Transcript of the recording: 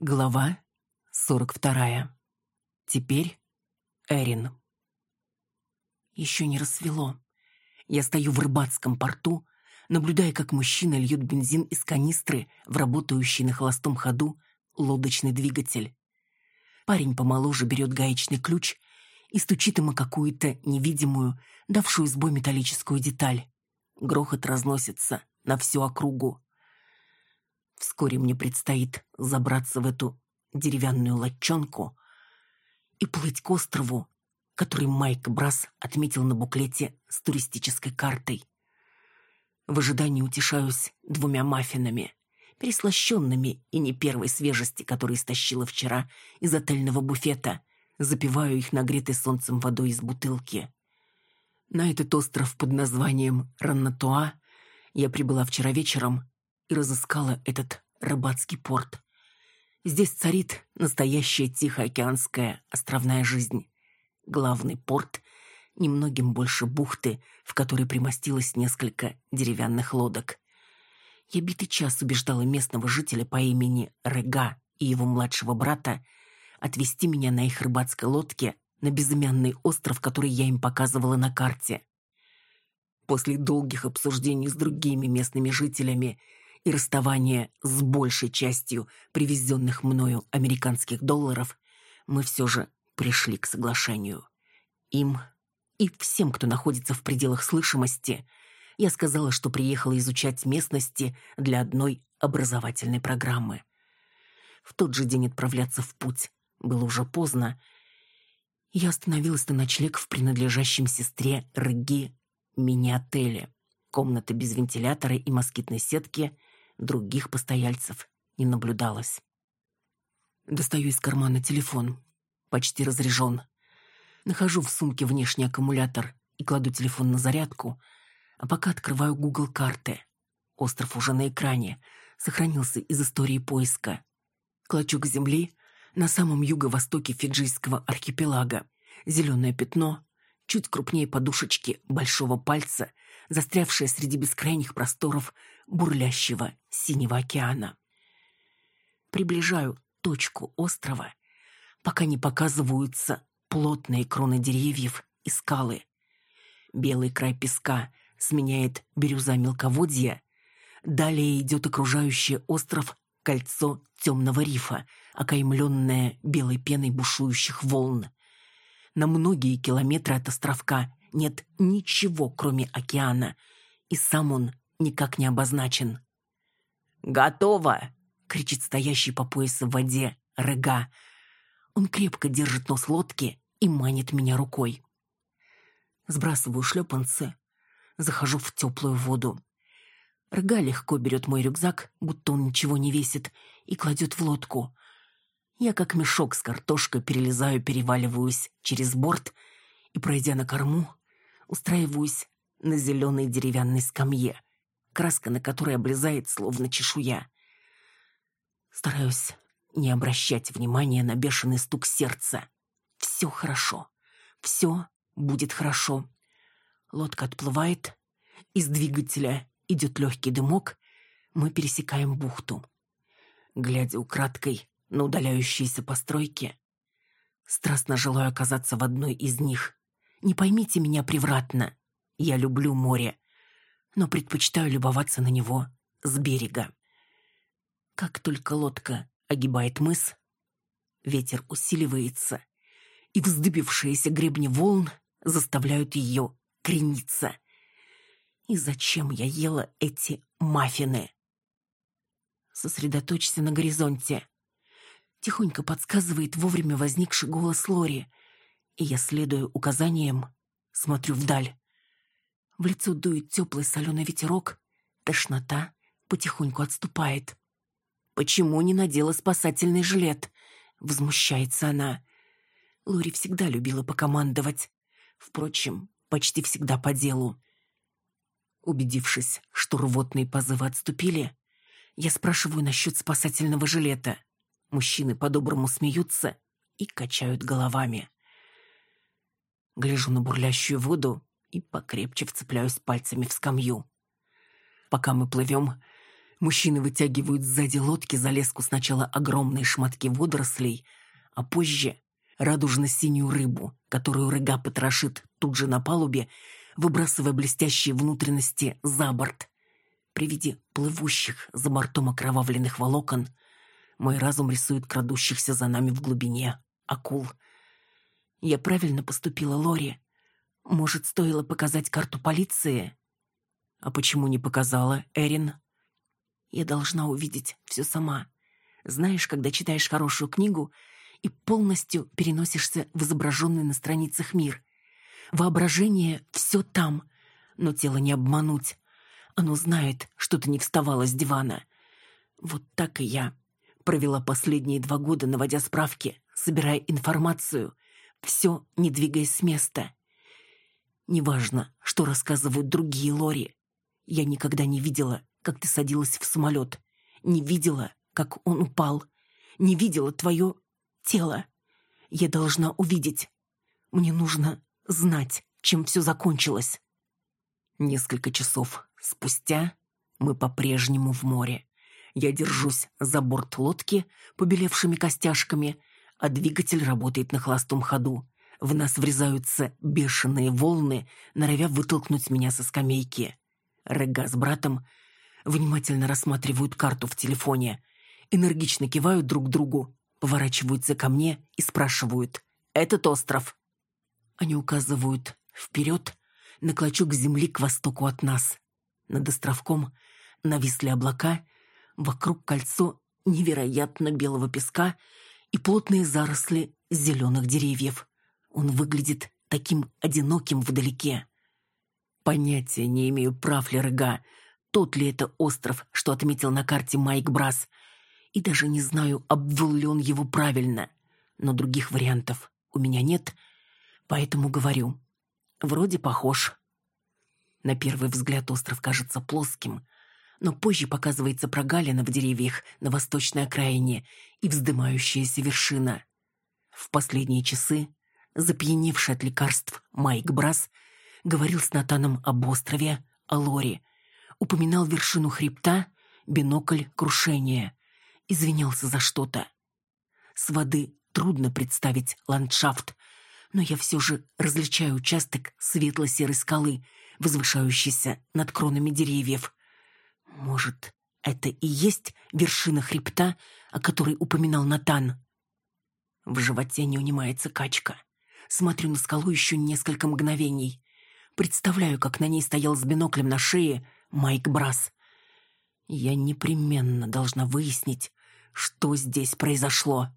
Глава 42. Теперь Эрин. Еще не рассвело. Я стою в рыбацком порту, наблюдая, как мужчина льет бензин из канистры в работающий на холостом ходу лодочный двигатель. Парень помоложе берет гаечный ключ и стучит ему какую-то невидимую, давшую сбой металлическую деталь. Грохот разносится на всю округу. Вскоре мне предстоит забраться в эту деревянную лодчонку и плыть к острову, который Майк Брас отметил на буклете с туристической картой. В ожидании утешаюсь двумя маффинами, переслащенными и не первой свежести, которые стащила вчера из отельного буфета. Запиваю их нагретой солнцем водой из бутылки. На этот остров под названием Раннатуа я прибыла вчера вечером и разыскала этот рыбацкий порт. Здесь царит настоящая тихоокеанская островная жизнь. Главный порт — немногим больше бухты, в которой примостилось несколько деревянных лодок. Я битый час убеждала местного жителя по имени Рега и его младшего брата отвезти меня на их рыбацкой лодке на безымянный остров, который я им показывала на карте. После долгих обсуждений с другими местными жителями и расставание с большей частью привезенных мною американских долларов, мы все же пришли к соглашению. Им и всем, кто находится в пределах слышимости, я сказала, что приехала изучать местности для одной образовательной программы. В тот же день отправляться в путь было уже поздно. Я остановилась на ночлег в принадлежащем сестре Рыги мини-отеле. Комната без вентилятора и москитной сетки — других постояльцев не наблюдалось. Достаю из кармана телефон. Почти разряжен. Нахожу в сумке внешний аккумулятор и кладу телефон на зарядку, а пока открываю Google карты. Остров уже на экране, сохранился из истории поиска. Клочок земли на самом юго-востоке фиджийского архипелага. Зеленое пятно, чуть крупнее подушечки большого пальца, застрявшее среди бескрайних просторов бурлящего синего океана. Приближаю точку острова, пока не показываются плотные кроны деревьев и скалы. Белый край песка сменяет бирюза мелководья, далее идет окружающий остров кольцо темного рифа, окаймленное белой пеной бушующих волн. На многие километры от островка нет ничего, кроме океана, и сам он никак не обозначен. «Готово!» — кричит стоящий по поясу в воде Рега. Он крепко держит нос лодки и манит меня рукой. Сбрасываю шлепанцы, захожу в теплую воду. Рега легко берет мой рюкзак, будто он ничего не весит, и кладет в лодку. Я как мешок с картошкой перелезаю, переваливаюсь через борт и, пройдя на корму, устраиваюсь на зеленой деревянной скамье, краска на которой облезает, словно чешуя. Стараюсь не обращать внимания на бешеный стук сердца. Все хорошо. Все будет хорошо. Лодка отплывает, из двигателя идет легкий дымок, мы пересекаем бухту. Глядя украдкой на удаляющиеся постройки, страстно желаю оказаться в одной из них. Не поймите меня превратно. Я люблю море, но предпочитаю любоваться на него с берега. Как только лодка огибает мыс, ветер усиливается, и вздыбившиеся гребни волн заставляют ее крениться. И зачем я ела эти маффины? Сосредоточься на горизонте. Тихонько подсказывает вовремя возникший голос Лори — и я следую указаниям, смотрю вдаль. В лицо дует теплый соленый ветерок, тошнота потихоньку отступает. «Почему не надела спасательный жилет?» — возмущается она. Лори всегда любила покомандовать. Впрочем, почти всегда по делу. Убедившись, что рвотные позывы отступили, я спрашиваю насчет спасательного жилета. Мужчины по-доброму смеются и качают головами гляжу на бурлящую воду и покрепче вцепляюсь пальцами в скамью. Пока мы плывем, Мужчины вытягивают сзади лодки за леску сначала огромные шматки водорослей, а позже радужно-синюю рыбу, которую рыга потрошит тут же на палубе, выбрасывая блестящие внутренности за борт. При виде плывущих за бортом окровавленных волокон мой разум рисует крадущихся за нами в глубине акул. Я правильно поступила, Лори. Может, стоило показать карту полиции? А почему не показала, Эрин? Я должна увидеть все сама. Знаешь, когда читаешь хорошую книгу и полностью переносишься в изображенный на страницах мир. Воображение все там, но тело не обмануть. Оно знает, что ты не вставала с дивана. Вот так и я провела последние два года, наводя справки, собирая информацию, все не двигаясь с места. Неважно, что рассказывают другие Лори. Я никогда не видела, как ты садилась в самолет. Не видела, как он упал. Не видела твое тело. Я должна увидеть. Мне нужно знать, чем все закончилось. Несколько часов спустя мы по-прежнему в море. Я держусь за борт лодки, побелевшими костяшками, а двигатель работает на холостом ходу. В нас врезаются бешеные волны, норовя вытолкнуть меня со скамейки. Рега с братом внимательно рассматривают карту в телефоне, энергично кивают друг другу, поворачиваются ко мне и спрашивают «Этот остров?» Они указывают вперед на клочок земли к востоку от нас. Над островком нависли облака, вокруг кольцо невероятно белого песка и плотные заросли зеленых деревьев. Он выглядит таким одиноким вдалеке. Понятия не имею, прав ли Рыга, тот ли это остров, что отметил на карте Майк Брас, и даже не знаю, обвел ли он его правильно. Но других вариантов у меня нет, поэтому говорю. Вроде похож. На первый взгляд остров кажется плоским, но позже показывается прогалина в деревьях на восточной окраине и вздымающаяся вершина. В последние часы, запьяневший от лекарств Майк Брас, говорил с Натаном об острове, о Лоре, упоминал вершину хребта, бинокль крушения, извинялся за что-то. С воды трудно представить ландшафт, но я все же различаю участок светло-серой скалы, возвышающийся над кронами деревьев. Может, это и есть вершина хребта, о которой упоминал Натан? В животе не унимается качка. Смотрю на скалу еще несколько мгновений. Представляю, как на ней стоял с биноклем на шее Майк Брас. Я непременно должна выяснить, что здесь произошло.